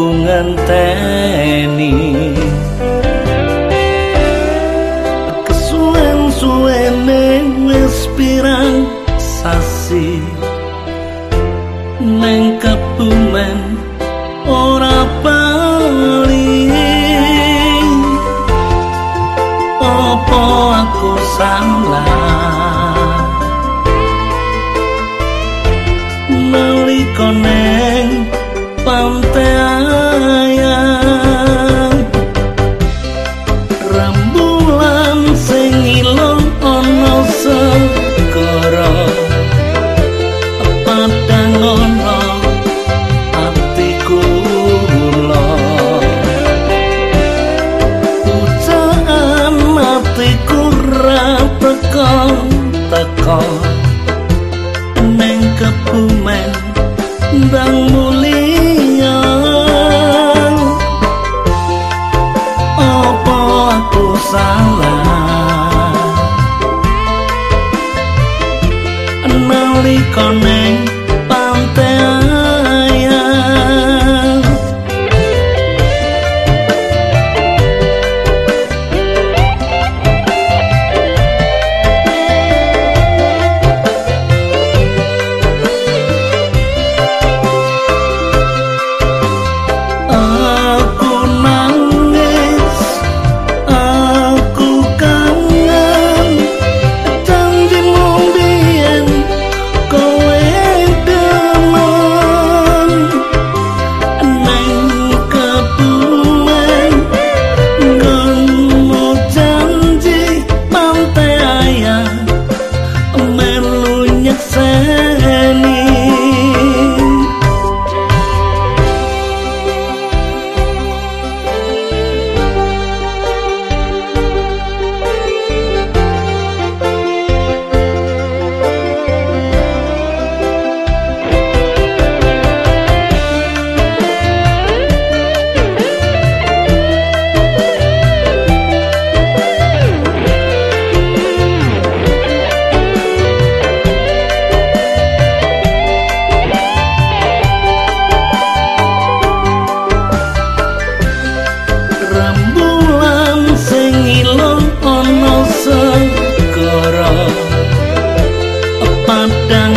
ngenteni. Kesuwen-suwene wis pirang sasi. Neng kebumen ora bali. Opo aku salah? Nalika nalikane pantai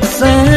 dancing